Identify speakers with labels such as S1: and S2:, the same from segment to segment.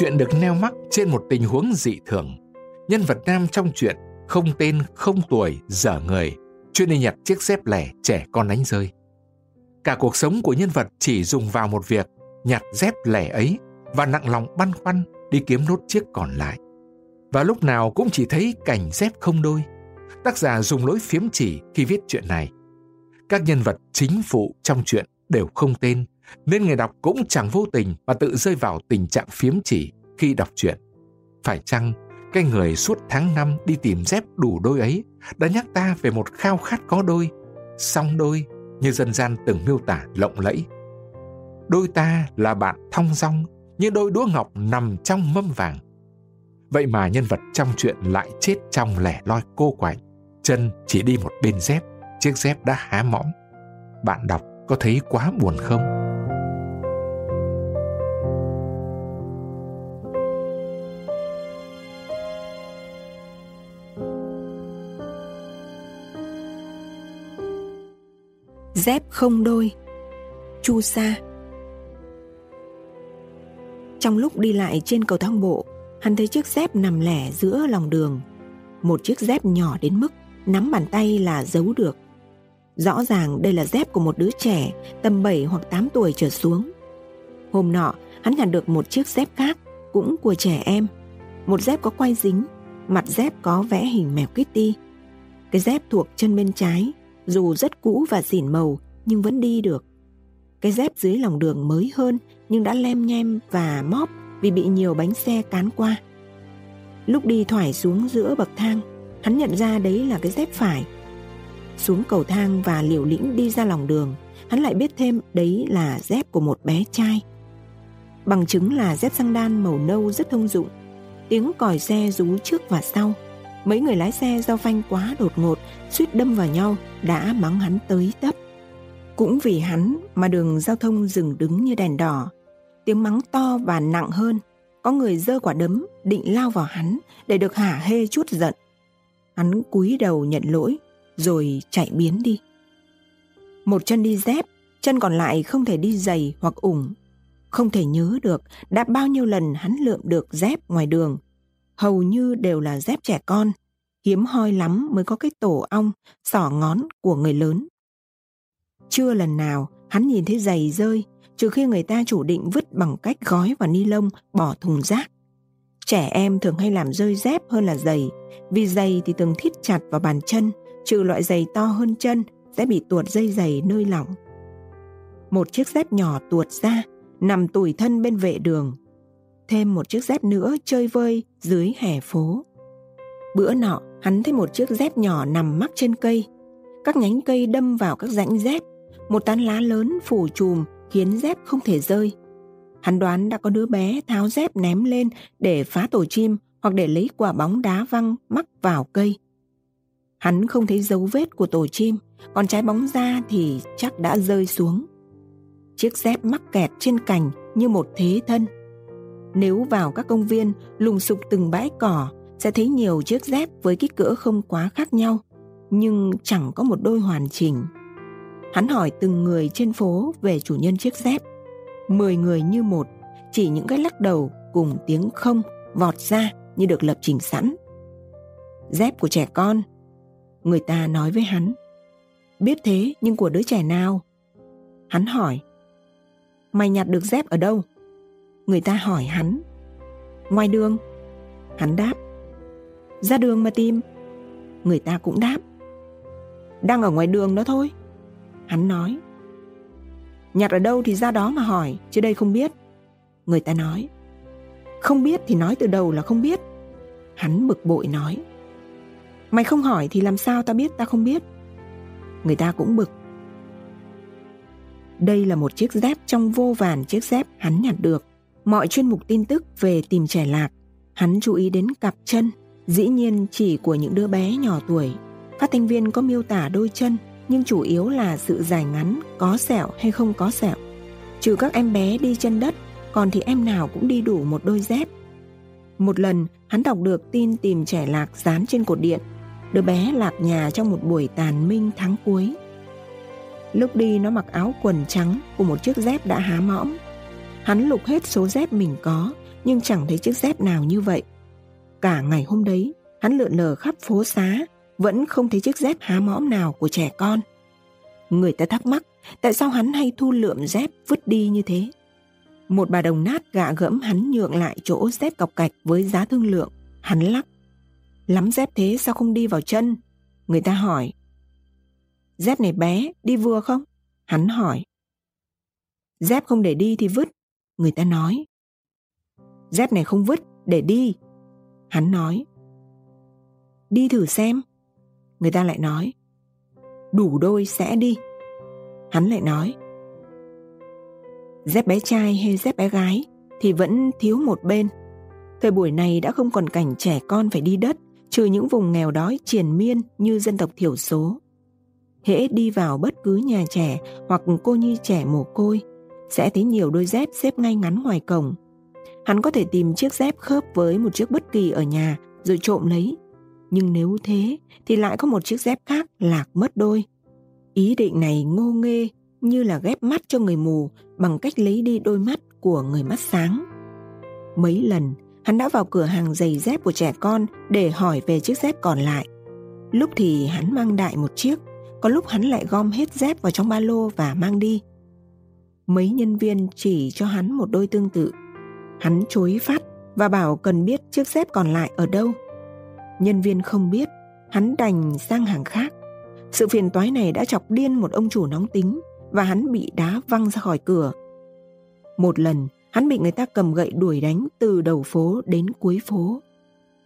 S1: Chuyện được neo mắc trên một tình huống dị thường. Nhân vật nam trong chuyện không tên, không tuổi, dở người, chuyên đi nhặt chiếc dép lẻ trẻ con đánh rơi. Cả cuộc sống của nhân vật chỉ dùng vào một việc, nhặt dép lẻ ấy và nặng lòng băn khoăn đi kiếm nốt chiếc còn lại. Và lúc nào cũng chỉ thấy cảnh dép không đôi. Tác giả dùng lối phiếm chỉ khi viết chuyện này. Các nhân vật chính phụ trong chuyện đều không tên, nên người đọc cũng chẳng vô tình mà tự rơi vào tình trạng phiếm chỉ khi đọc truyện. Phải chăng cái người suốt tháng năm đi tìm dép đủ đôi ấy đã nhắc ta về một khao khát có đôi, song đôi như dân gian từng miêu tả lộng lẫy. Đôi ta là bạn thong dong như đôi đũa ngọc nằm trong mâm vàng. Vậy mà nhân vật trong chuyện lại chết trong lẻ loi cô quạnh, chân chỉ đi một bên dép, chiếc dép đã há mõm. Bạn đọc có thấy quá buồn không?
S2: Dép không đôi. Chu Sa. Trong lúc đi lại trên cầu thang bộ, Hắn thấy chiếc dép nằm lẻ giữa lòng đường. Một chiếc dép nhỏ đến mức Nắm bàn tay là giấu được. Rõ ràng đây là dép của một đứa trẻ, Tầm 7 hoặc 8 tuổi trở xuống. Hôm nọ, hắn nhặt được một chiếc dép khác, Cũng của trẻ em. Một dép có quay dính, Mặt dép có vẽ hình mèo Kitty. Cái dép thuộc chân bên trái dù rất cũ và xỉn màu nhưng vẫn đi được. Cái dép dưới lòng đường mới hơn nhưng đã lem nhem và móp vì bị nhiều bánh xe cán qua. Lúc đi thoải xuống giữa bậc thang, hắn nhận ra đấy là cái dép phải. Xuống cầu thang và liều lĩnh đi ra lòng đường, hắn lại biết thêm đấy là dép của một bé trai. Bằng chứng là dép xăng đan màu nâu rất thông dụng. Tiếng còi xe rú trước và sau – Mấy người lái xe do phanh quá đột ngột, suýt đâm vào nhau, đã mắng hắn tới tấp. Cũng vì hắn mà đường giao thông dừng đứng như đèn đỏ. Tiếng mắng to và nặng hơn, có người dơ quả đấm định lao vào hắn để được hả hê chút giận. Hắn cúi đầu nhận lỗi, rồi chạy biến đi. Một chân đi dép, chân còn lại không thể đi giày hoặc ủng. Không thể nhớ được đã bao nhiêu lần hắn lượm được dép ngoài đường hầu như đều là dép trẻ con, hiếm hoi lắm mới có cái tổ ong, sỏ ngón của người lớn. Chưa lần nào hắn nhìn thấy giày rơi, trừ khi người ta chủ định vứt bằng cách gói vào ni lông bỏ thùng rác. Trẻ em thường hay làm rơi dép hơn là giày, vì giày thì thường thít chặt vào bàn chân, trừ loại giày to hơn chân sẽ bị tuột dây giày nơi lỏng. Một chiếc dép nhỏ tuột ra, nằm tủi thân bên vệ đường, thêm một chiếc dép nữa chơi vơi dưới hè phố. Bữa nọ, hắn thấy một chiếc dép nhỏ nằm mắc trên cây. Các nhánh cây đâm vào các rãnh dép, một tán lá lớn phủ trùm khiến dép không thể rơi. Hắn đoán đã có đứa bé tháo dép ném lên để phá tổ chim hoặc để lấy quả bóng đá văng mắc vào cây. Hắn không thấy dấu vết của tổ chim, còn trái bóng ra thì chắc đã rơi xuống. Chiếc dép mắc kẹt trên cành như một thế thân – nếu vào các công viên lùng sục từng bãi cỏ sẽ thấy nhiều chiếc dép với kích cỡ không quá khác nhau, nhưng chẳng có một đôi hoàn chỉnh. Hắn hỏi từng người trên phố về chủ nhân chiếc dép. Mười người như một, chỉ những cái lắc đầu cùng tiếng không vọt ra như được lập trình sẵn. Dép của trẻ con, người ta nói với hắn. Biết thế nhưng của đứa trẻ nào? Hắn hỏi. Mày nhặt được dép ở đâu? Người ta hỏi hắn. Ngoài đường, hắn đáp. Ra đường mà tìm. Người ta cũng đáp. Đang ở ngoài đường đó thôi. Hắn nói. Nhặt ở đâu thì ra đó mà hỏi, chứ đây không biết. Người ta nói. Không biết thì nói từ đầu là không biết. Hắn bực bội nói. Mày không hỏi thì làm sao ta biết ta không biết. Người ta cũng bực. Đây là một chiếc dép trong vô vàn chiếc dép hắn nhặt được mọi chuyên mục tin tức về tìm trẻ lạc, hắn chú ý đến cặp chân, dĩ nhiên chỉ của những đứa bé nhỏ tuổi. Phát thanh viên có miêu tả đôi chân, nhưng chủ yếu là sự dài ngắn, có sẹo hay không có sẹo. Trừ các em bé đi chân đất, còn thì em nào cũng đi đủ một đôi dép. Một lần, hắn đọc được tin tìm trẻ lạc dán trên cột điện. Đứa bé lạc nhà trong một buổi tàn minh tháng cuối. Lúc đi nó mặc áo quần trắng của một chiếc dép đã há mõm Hắn lục hết số dép mình có, nhưng chẳng thấy chiếc dép nào như vậy. Cả ngày hôm đấy, hắn lượn lờ khắp phố xá, vẫn không thấy chiếc dép há mõm nào của trẻ con. Người ta thắc mắc tại sao hắn hay thu lượm dép vứt đi như thế. Một bà đồng nát gạ gẫm hắn nhượng lại chỗ dép cọc cạch với giá thương lượng. Hắn lắc. Lắm dép thế sao không đi vào chân? Người ta hỏi. Dép này bé, đi vừa không? Hắn hỏi. Dép không để đi thì vứt. Người ta nói. Dép này không vứt, để đi. Hắn nói. Đi thử xem. Người ta lại nói. Đủ đôi sẽ đi. Hắn lại nói. Dép bé trai hay dép bé gái thì vẫn thiếu một bên. Thời buổi này đã không còn cảnh trẻ con phải đi đất, trừ những vùng nghèo đói triền miên như dân tộc thiểu số. Hễ đi vào bất cứ nhà trẻ hoặc cô nhi trẻ mồ côi, sẽ thấy nhiều đôi dép xếp ngay ngắn ngoài cổng. Hắn có thể tìm chiếc dép khớp với một chiếc bất kỳ ở nhà rồi trộm lấy. Nhưng nếu thế thì lại có một chiếc dép khác lạc mất đôi. Ý định này ngô nghê như là ghép mắt cho người mù bằng cách lấy đi đôi mắt của người mắt sáng. Mấy lần, hắn đã vào cửa hàng giày dép của trẻ con để hỏi về chiếc dép còn lại. Lúc thì hắn mang đại một chiếc, có lúc hắn lại gom hết dép vào trong ba lô và mang đi. Mấy nhân viên chỉ cho hắn một đôi tương tự. Hắn chối phát và bảo cần biết chiếc dép còn lại ở đâu. Nhân viên không biết, hắn đành sang hàng khác. Sự phiền toái này đã chọc điên một ông chủ nóng tính và hắn bị đá văng ra khỏi cửa. Một lần, hắn bị người ta cầm gậy đuổi đánh từ đầu phố đến cuối phố.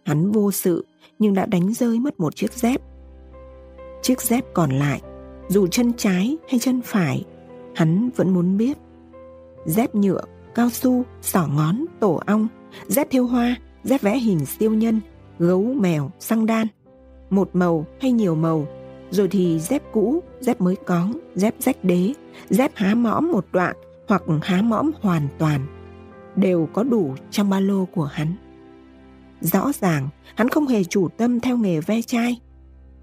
S2: Hắn vô sự nhưng đã đánh rơi mất một chiếc dép. Chiếc dép còn lại, dù chân trái hay chân phải, hắn vẫn muốn biết. Dép nhựa, cao su, sỏ ngón, tổ ong, dép thiêu hoa, dép vẽ hình siêu nhân, gấu, mèo, xăng đan. Một màu hay nhiều màu, rồi thì dép cũ, dép mới cóng, dép rách đế, dép há mõm một đoạn hoặc há mõm hoàn toàn, đều có đủ trong ba lô của hắn. Rõ ràng, hắn không hề chủ tâm theo nghề ve chai,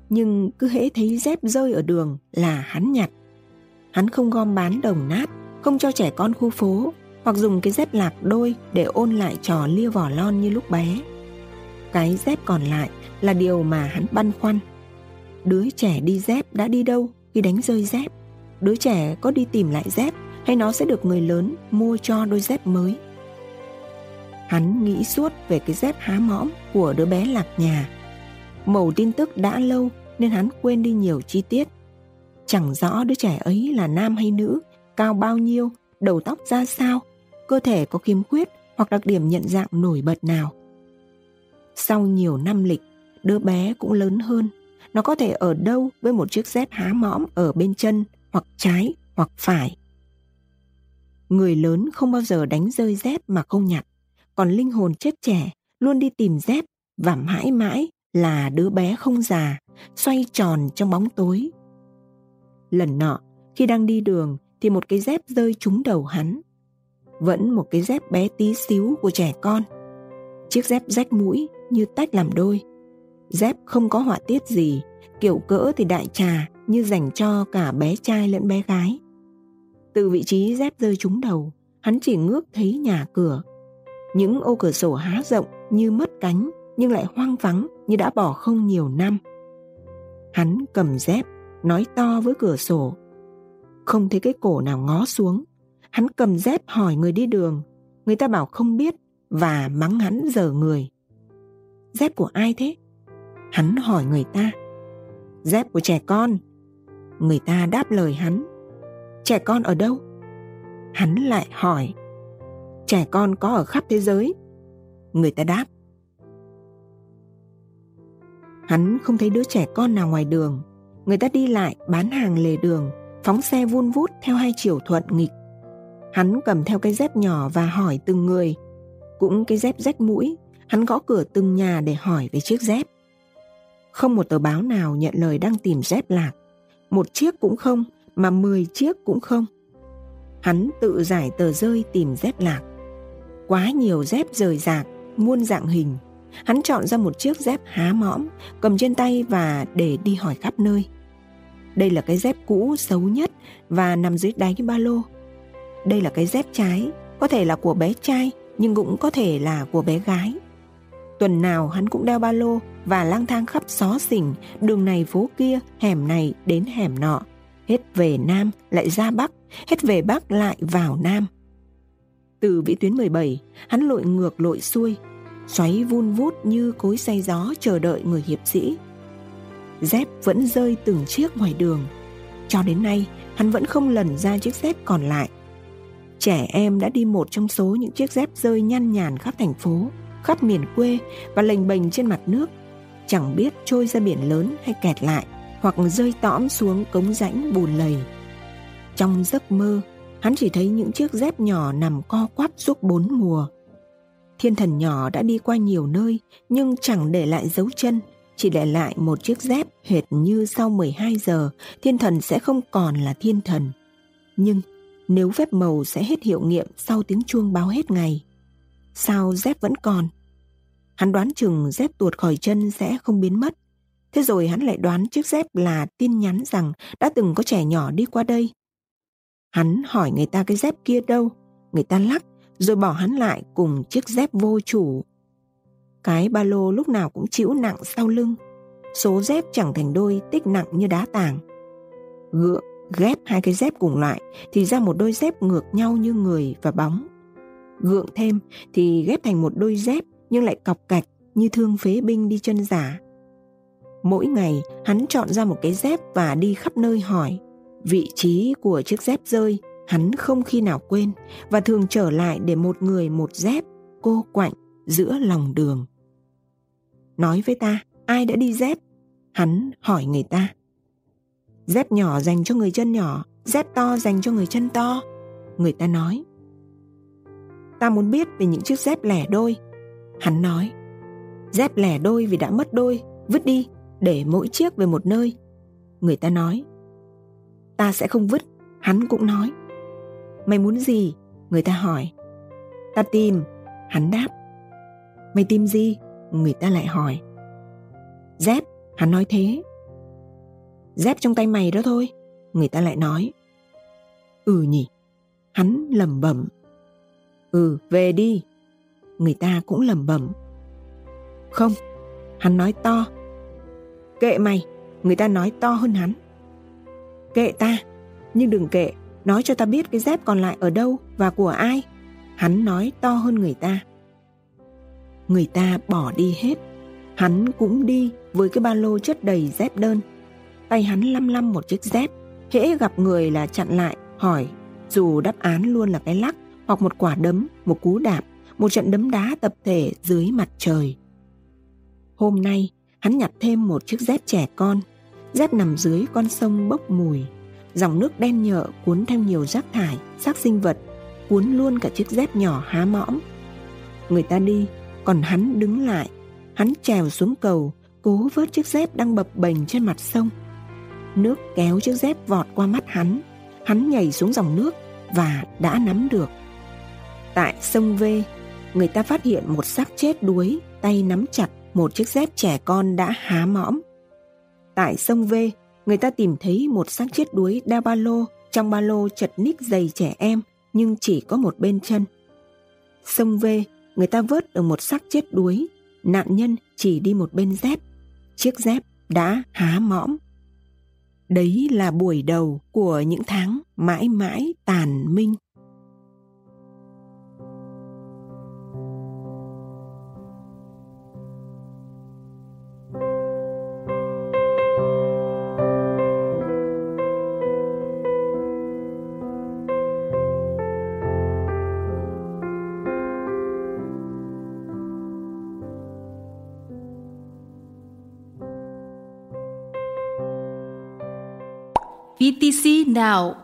S2: nhưng cứ hễ thấy dép rơi ở đường là hắn nhặt. Hắn không gom bán đồng nát, không cho trẻ con khu phố, hoặc dùng cái dép lạc đôi để ôn lại trò lia vỏ lon như lúc bé. Cái dép còn lại là điều mà hắn băn khoăn. Đứa trẻ đi dép đã đi đâu khi đánh rơi dép? Đứa trẻ có đi tìm lại dép hay nó sẽ được người lớn mua cho đôi dép mới? Hắn nghĩ suốt về cái dép há mõm của đứa bé lạc nhà. Mẩu tin tức đã lâu nên hắn quên đi nhiều chi tiết chẳng rõ đứa trẻ ấy là nam hay nữ cao bao nhiêu đầu tóc ra sao cơ thể có khiếm khuyết hoặc đặc điểm nhận dạng nổi bật nào sau nhiều năm lịch đứa bé cũng lớn hơn nó có thể ở đâu với một chiếc dép há mõm ở bên chân hoặc trái hoặc phải. Người lớn không bao giờ đánh rơi dép mà không nhặt, còn linh hồn chết trẻ luôn đi tìm dép và mãi mãi là đứa bé không già, xoay tròn trong bóng tối. Lần nọ, khi đang đi đường thì một cái dép rơi trúng đầu hắn. Vẫn một cái dép bé tí xíu của trẻ con. Chiếc dép rách mũi như tách làm đôi Dép không có họa tiết gì, kiểu cỡ thì đại trà như dành cho cả bé trai lẫn bé gái. Từ vị trí dép rơi trúng đầu, hắn chỉ ngước thấy nhà cửa. Những ô cửa sổ há rộng như mất cánh nhưng lại hoang vắng như đã bỏ không nhiều năm. Hắn cầm dép, nói to với cửa sổ. Không thấy cái cổ nào ngó xuống. Hắn cầm dép hỏi người đi đường. Người ta bảo không biết và mắng hắn dở người. Dép của ai thế? Hắn hỏi người ta Dép của trẻ con Người ta đáp lời hắn Trẻ con ở đâu? Hắn lại hỏi Trẻ con có ở khắp thế giới Người ta đáp Hắn không thấy đứa trẻ con nào ngoài đường Người ta đi lại bán hàng lề đường Phóng xe vun vút theo hai chiều thuận nghịch Hắn cầm theo cái dép nhỏ và hỏi từng người Cũng cái dép rách mũi Hắn gõ cửa từng nhà để hỏi về chiếc dép không một tờ báo nào nhận lời đang tìm dép lạc. Một chiếc cũng không, mà mười chiếc cũng không. Hắn tự giải tờ rơi tìm dép lạc. Quá nhiều dép rời rạc, muôn dạng hình. Hắn chọn ra một chiếc dép há mõm, cầm trên tay và để đi hỏi khắp nơi. Đây là cái dép cũ xấu nhất và nằm dưới đáy cái ba lô. Đây là cái dép trái, có thể là của bé trai nhưng cũng có thể là của bé gái. Tuần nào hắn cũng đeo ba lô và lang thang khắp xó xỉnh, đường này phố kia, hẻm này đến hẻm nọ. Hết về Nam lại ra Bắc, hết về Bắc lại vào Nam. Từ vĩ tuyến 17, hắn lội ngược lội xuôi, xoáy vun vút như cối xay gió chờ đợi người hiệp sĩ. Dép vẫn rơi từng chiếc ngoài đường. Cho đến nay, hắn vẫn không lần ra chiếc dép còn lại. Trẻ em đã đi một trong số những chiếc dép rơi nhăn nhàn khắp thành phố, khắp miền quê và lềnh bềnh trên mặt nước, chẳng biết trôi ra biển lớn hay kẹt lại, hoặc rơi tõm xuống cống rãnh bùn lầy. Trong giấc mơ, hắn chỉ thấy những chiếc dép nhỏ nằm co quắp suốt bốn mùa. Thiên thần nhỏ đã đi qua nhiều nơi nhưng chẳng để lại dấu chân, chỉ để lại một chiếc dép hệt như sau 12 giờ thiên thần sẽ không còn là thiên thần. Nhưng nếu phép màu sẽ hết hiệu nghiệm sau tiếng chuông báo hết ngày, sao dép vẫn còn? Hắn đoán chừng dép tuột khỏi chân sẽ không biến mất. Thế rồi hắn lại đoán chiếc dép là tin nhắn rằng đã từng có trẻ nhỏ đi qua đây. Hắn hỏi người ta cái dép kia đâu, người ta lắc rồi bỏ hắn lại cùng chiếc dép vô chủ. Cái ba lô lúc nào cũng chịu nặng sau lưng, số dép chẳng thành đôi tích nặng như đá tảng. Gượng ghép hai cái dép cùng lại thì ra một đôi dép ngược nhau như người và bóng. Gượng thêm thì ghép thành một đôi dép nhưng lại cọc cạch như thương phế binh đi chân giả. Mỗi ngày hắn chọn ra một cái dép và đi khắp nơi hỏi vị trí của chiếc dép rơi hắn không khi nào quên và thường trở lại để một người một dép cô quạnh giữa lòng đường. Nói với ta, ai đã đi dép? Hắn hỏi người ta. Dép nhỏ dành cho người chân nhỏ, dép to dành cho người chân to. Người ta nói. Ta muốn biết về những chiếc dép lẻ đôi. Hắn nói. Dép lẻ đôi vì đã mất đôi, vứt đi, để mỗi chiếc về một nơi. Người ta nói. Ta sẽ không vứt, hắn cũng nói. Mày muốn gì? Người ta hỏi. Ta tìm, hắn đáp. Mày tìm gì? Người ta lại hỏi. Dép, hắn nói thế. Dép trong tay mày đó thôi, người ta lại nói. Ừ nhỉ, hắn lẩm bẩm. Ừ, về đi. Người ta cũng lẩm bẩm. Không, hắn nói to. Kệ mày, người ta nói to hơn hắn. Kệ ta, nhưng đừng kệ, nói cho ta biết cái dép còn lại ở đâu và của ai. Hắn nói to hơn người ta. Người ta bỏ đi hết. Hắn cũng đi với cái ba lô chất đầy dép đơn. Tay hắn lăm lăm một chiếc dép. Hễ gặp người là chặn lại, hỏi. Dù đáp án luôn là cái lắc, hoặc một quả đấm, một cú đạp, một trận đấm đá tập thể dưới mặt trời. Hôm nay, hắn nhặt thêm một chiếc dép trẻ con. Dép nằm dưới con sông bốc mùi. Dòng nước đen nhợ cuốn theo nhiều rác thải, xác sinh vật, cuốn luôn cả chiếc dép nhỏ há mõm. Người ta đi, còn hắn đứng lại. Hắn trèo xuống cầu, cố vớt chiếc dép đang bập bềnh trên mặt sông. Nước kéo chiếc dép vọt qua mắt hắn. Hắn nhảy xuống dòng nước và đã nắm được. Tại sông V, người ta phát hiện một xác chết đuối, tay nắm chặt một chiếc dép trẻ con đã há mõm. Tại sông V, người ta tìm thấy một xác chết đuối đeo ba lô, trong ba lô chật ních giày trẻ em nhưng chỉ có một bên chân. Sông V, người ta vớt được một xác chết đuối, nạn nhân chỉ đi một bên dép. Chiếc dép đã há mõm. Đấy là buổi đầu của những tháng mãi mãi tàn minh.
S3: PTC Now.